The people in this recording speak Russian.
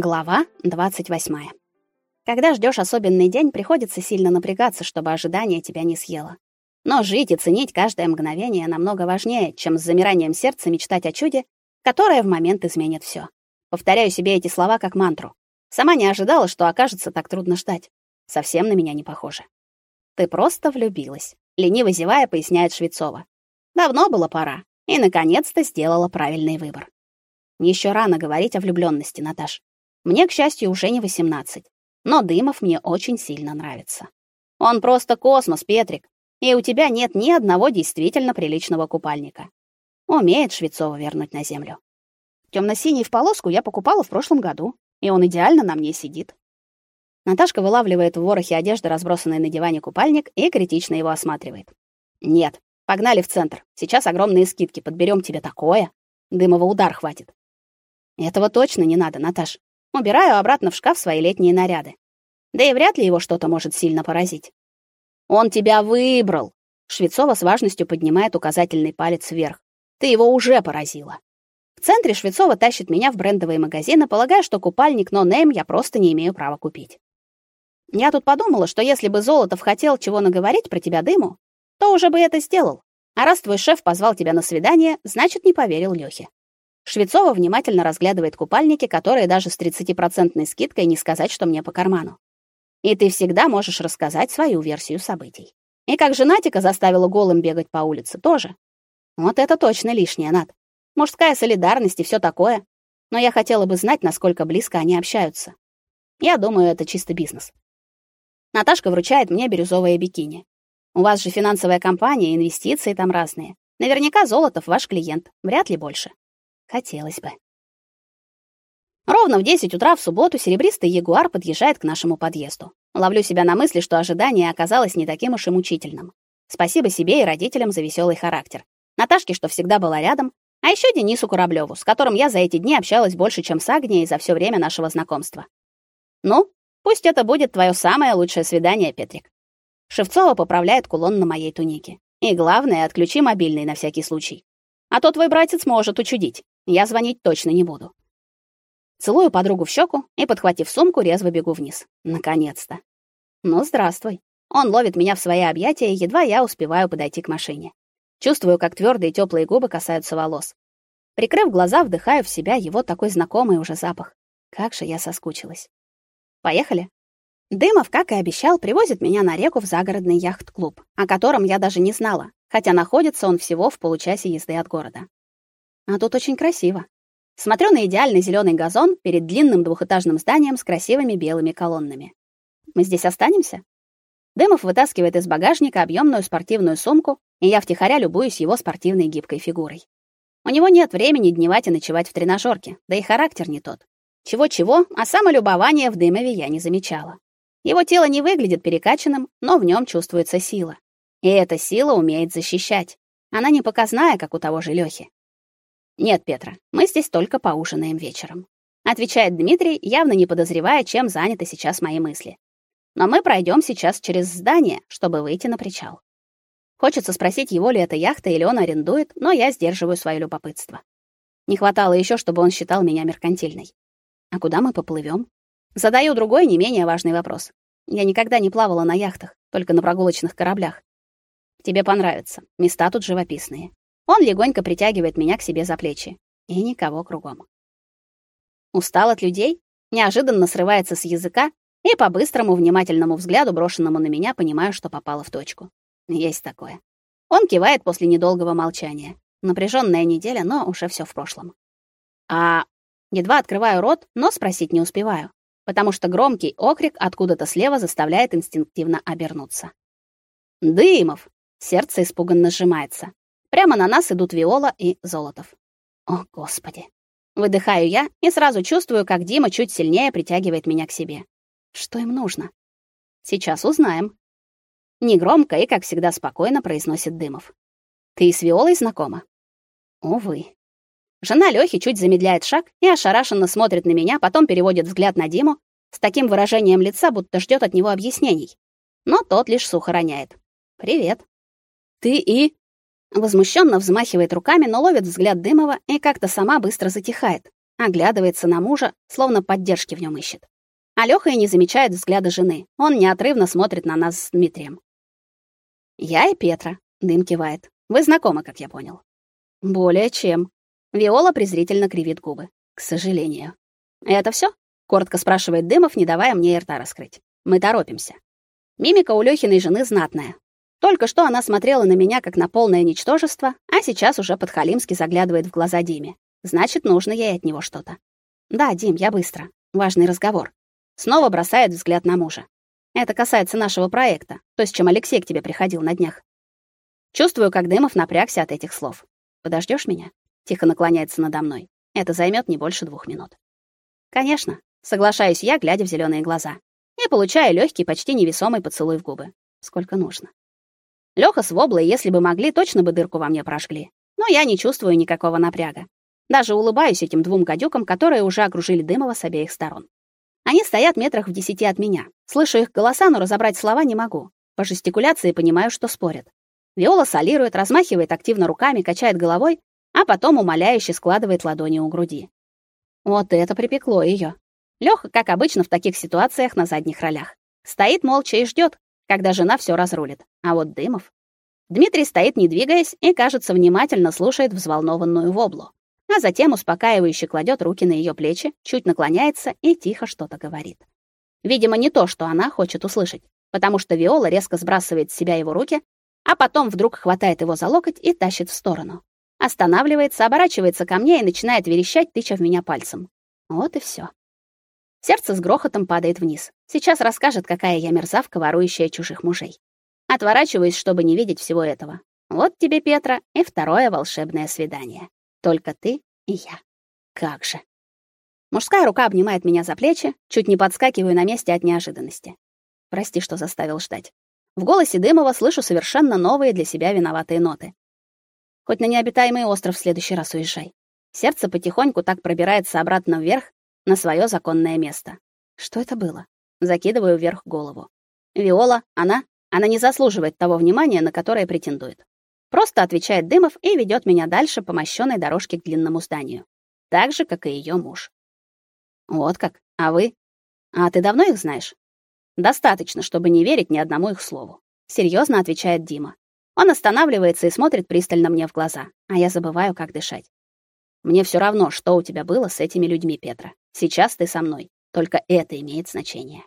Глава 28. Когда ждешь особенный день, приходится сильно напрягаться, чтобы ожидание тебя не съело. Но жить и ценить каждое мгновение намного важнее, чем с замиранием сердца мечтать о чуде, которое в момент изменит все. Повторяю себе эти слова как мантру. Сама не ожидала, что окажется так трудно ждать. Совсем на меня не похоже. Ты просто влюбилась, лениво зевая, поясняет Швецова. Давно было пора, и наконец-то сделала правильный выбор. Еще рано говорить о влюблённости, Наташ. Мне, к счастью, уже не 18. Но Дымов мне очень сильно нравится. Он просто космос, Петрик. И у тебя нет ни одного действительно приличного купальника. Умеет Швецова вернуть на землю. Темно-синий в полоску я покупала в прошлом году, и он идеально на мне сидит. Наташка вылавливает в ворохе одежды разбросанный на диване купальник и критично его осматривает. Нет, погнали в центр. Сейчас огромные скидки, подберем тебе такое. Дымова удар хватит. Этого точно не надо, Наташ. Убираю обратно в шкаф свои летние наряды. Да и вряд ли его что-то может сильно поразить. Он тебя выбрал. Швецова с важностью поднимает указательный палец вверх. Ты его уже поразила. В центре Швецова тащит меня в брендовые магазины, полагая, что купальник No Name я просто не имею права купить. Я тут подумала, что если бы Золотов хотел чего наговорить про тебя дыму, то уже бы это сделал. А раз твой шеф позвал тебя на свидание, значит, не поверил Лёхе. Швецова внимательно разглядывает купальники, которые даже с 30% скидкой не сказать, что мне по карману. И ты всегда можешь рассказать свою версию событий. И как женатика заставила голым бегать по улице тоже. Вот это точно лишнее, Над. Мужская солидарность и все такое. Но я хотела бы знать, насколько близко они общаются. Я думаю, это чисто бизнес. Наташка вручает мне бирюзовое бикини. У вас же финансовая компания, инвестиции там разные. Наверняка Золотов ваш клиент, вряд ли больше. Хотелось бы. Ровно в 10 утра в субботу серебристый ягуар подъезжает к нашему подъезду. Ловлю себя на мысли, что ожидание оказалось не таким уж и мучительным. Спасибо себе и родителям за веселый характер. Наташке, что всегда была рядом, а еще Денису Кораблеву, с которым я за эти дни общалась больше, чем с Агнией за все время нашего знакомства. Ну, пусть это будет твое самое лучшее свидание, Петрик. Шевцова поправляет кулон на моей тунике. И главное, отключи мобильный на всякий случай. А то твой братец может учудить. Я звонить точно не буду. Целую подругу в щеку и, подхватив сумку, резво бегу вниз. Наконец-то. Ну, здравствуй. Он ловит меня в свои объятия, едва я успеваю подойти к машине. Чувствую, как твердые теплые губы касаются волос. Прикрыв глаза, вдыхаю в себя его такой знакомый уже запах. Как же я соскучилась. Поехали. Дымов, как и обещал, привозит меня на реку в загородный яхт-клуб, о котором я даже не знала, хотя находится он всего в получасе езды от города. А тут очень красиво. Смотрю на идеальный зеленый газон перед длинным двухэтажным зданием с красивыми белыми колоннами. Мы здесь останемся? Дымов вытаскивает из багажника объемную спортивную сумку, и я втихаря любуюсь его спортивной гибкой фигурой. У него нет времени дневать и ночевать в тренажерке, да и характер не тот. Чего-чего, а самолюбования в Дымове я не замечала. Его тело не выглядит перекачанным, но в нем чувствуется сила. И эта сила умеет защищать. Она не показная, как у того же Лёхи. Нет, Петра, мы здесь только поужинаем вечером, отвечает Дмитрий, явно не подозревая, чем заняты сейчас мои мысли. Но мы пройдем сейчас через здание, чтобы выйти на причал. Хочется спросить, его ли это яхта или он арендует, но я сдерживаю свое любопытство. Не хватало еще, чтобы он считал меня меркантильной. А куда мы поплывем? Задаю другой, не менее важный вопрос. Я никогда не плавала на яхтах, только на прогулочных кораблях. Тебе понравится. Места тут живописные. Он легонько притягивает меня к себе за плечи. И никого кругом. Устал от людей? Неожиданно срывается с языка, и по быстрому внимательному взгляду, брошенному на меня, понимаю, что попала в точку. Есть такое. Он кивает после недолгого молчания. Напряженная неделя, но уже все в прошлом. А едва открываю рот, но спросить не успеваю, потому что громкий окрик откуда-то слева заставляет инстинктивно обернуться. Дымов! Сердце испуганно сжимается. Прямо на нас идут Виола и Золотов. О, господи. Выдыхаю я и сразу чувствую, как Дима чуть сильнее притягивает меня к себе. Что им нужно? Сейчас узнаем. Негромко и, как всегда, спокойно произносит Дымов. Ты с Виолой знакома? Увы. Жена Лёхи чуть замедляет шаг и ошарашенно смотрит на меня, потом переводит взгляд на Диму с таким выражением лица, будто ждет от него объяснений. Но тот лишь сухо роняет. «Привет». «Ты и...» Возмущенно взмахивает руками, но ловит взгляд Дымова и как-то сама быстро затихает. оглядывается на мужа, словно поддержки в нем ищет. А Лёха и не замечает взгляда жены. Он неотрывно смотрит на нас с Дмитрием. «Я и Петра», — Дым кивает. «Вы знакомы, как я понял». «Более чем». Виола презрительно кривит губы. «К сожалению». «Это все? коротко спрашивает Дымов, не давая мне рта раскрыть. Мы торопимся. Мимика у Лёхиной жены знатная. Только что она смотрела на меня как на полное ничтожество, а сейчас уже подхалимски заглядывает в глаза Диме. Значит, нужно ей от него что-то. Да, Дим, я быстро. Важный разговор. Снова бросает взгляд на мужа. Это касается нашего проекта, то, с чем Алексей к тебе приходил на днях. Чувствую, как Дымов напрягся от этих слов. Подождешь меня? Тихо наклоняется надо мной. Это займет не больше двух минут. Конечно, соглашаюсь я, глядя в зеленые глаза, и получаю легкий, почти невесомый поцелуй в губы. Сколько нужно. Лёха с Воблой, если бы могли, точно бы дырку во мне прожгли. Но я не чувствую никакого напряга. Даже улыбаюсь этим двум гадюкам, которые уже окружили Дымова с обеих сторон. Они стоят метрах в десяти от меня. Слышу их голоса, но разобрать слова не могу. По жестикуляции понимаю, что спорят. Виола солирует, размахивает активно руками, качает головой, а потом умоляюще складывает ладони у груди. Вот это припекло ее. Лёха, как обычно в таких ситуациях, на задних ролях. Стоит молча и ждет, когда жена все разрулит. А вот Дымов... Дмитрий стоит, не двигаясь, и, кажется, внимательно слушает взволнованную воблу. А затем успокаивающе кладет руки на ее плечи, чуть наклоняется и тихо что-то говорит. Видимо, не то, что она хочет услышать, потому что Виола резко сбрасывает с себя его руки, а потом вдруг хватает его за локоть и тащит в сторону. Останавливается, оборачивается ко мне и начинает верещать, тыча в меня пальцем. Вот и все. Сердце с грохотом падает вниз. Сейчас расскажет, какая я мерзавка, ворующая чужих мужей. Отворачиваюсь, чтобы не видеть всего этого. Вот тебе, Петра, и второе волшебное свидание. Только ты и я. Как же. Мужская рука обнимает меня за плечи, чуть не подскакиваю на месте от неожиданности. Прости, что заставил ждать. В голосе Дымова слышу совершенно новые для себя виноватые ноты. Хоть на необитаемый остров в следующий раз уезжай. Сердце потихоньку так пробирается обратно вверх, на свое законное место. Что это было? Закидываю вверх голову. Виола, она, она не заслуживает того внимания, на которое претендует. Просто отвечает Дымов и ведет меня дальше по мощенной дорожке к длинному зданию, так же как и ее муж. Вот как. А вы? А ты давно их знаешь? Достаточно, чтобы не верить ни одному их слову, серьезно отвечает Дима. Он останавливается и смотрит пристально мне в глаза, а я забываю, как дышать. Мне все равно, что у тебя было с этими людьми, Петра. Сейчас ты со мной. Только это имеет значение.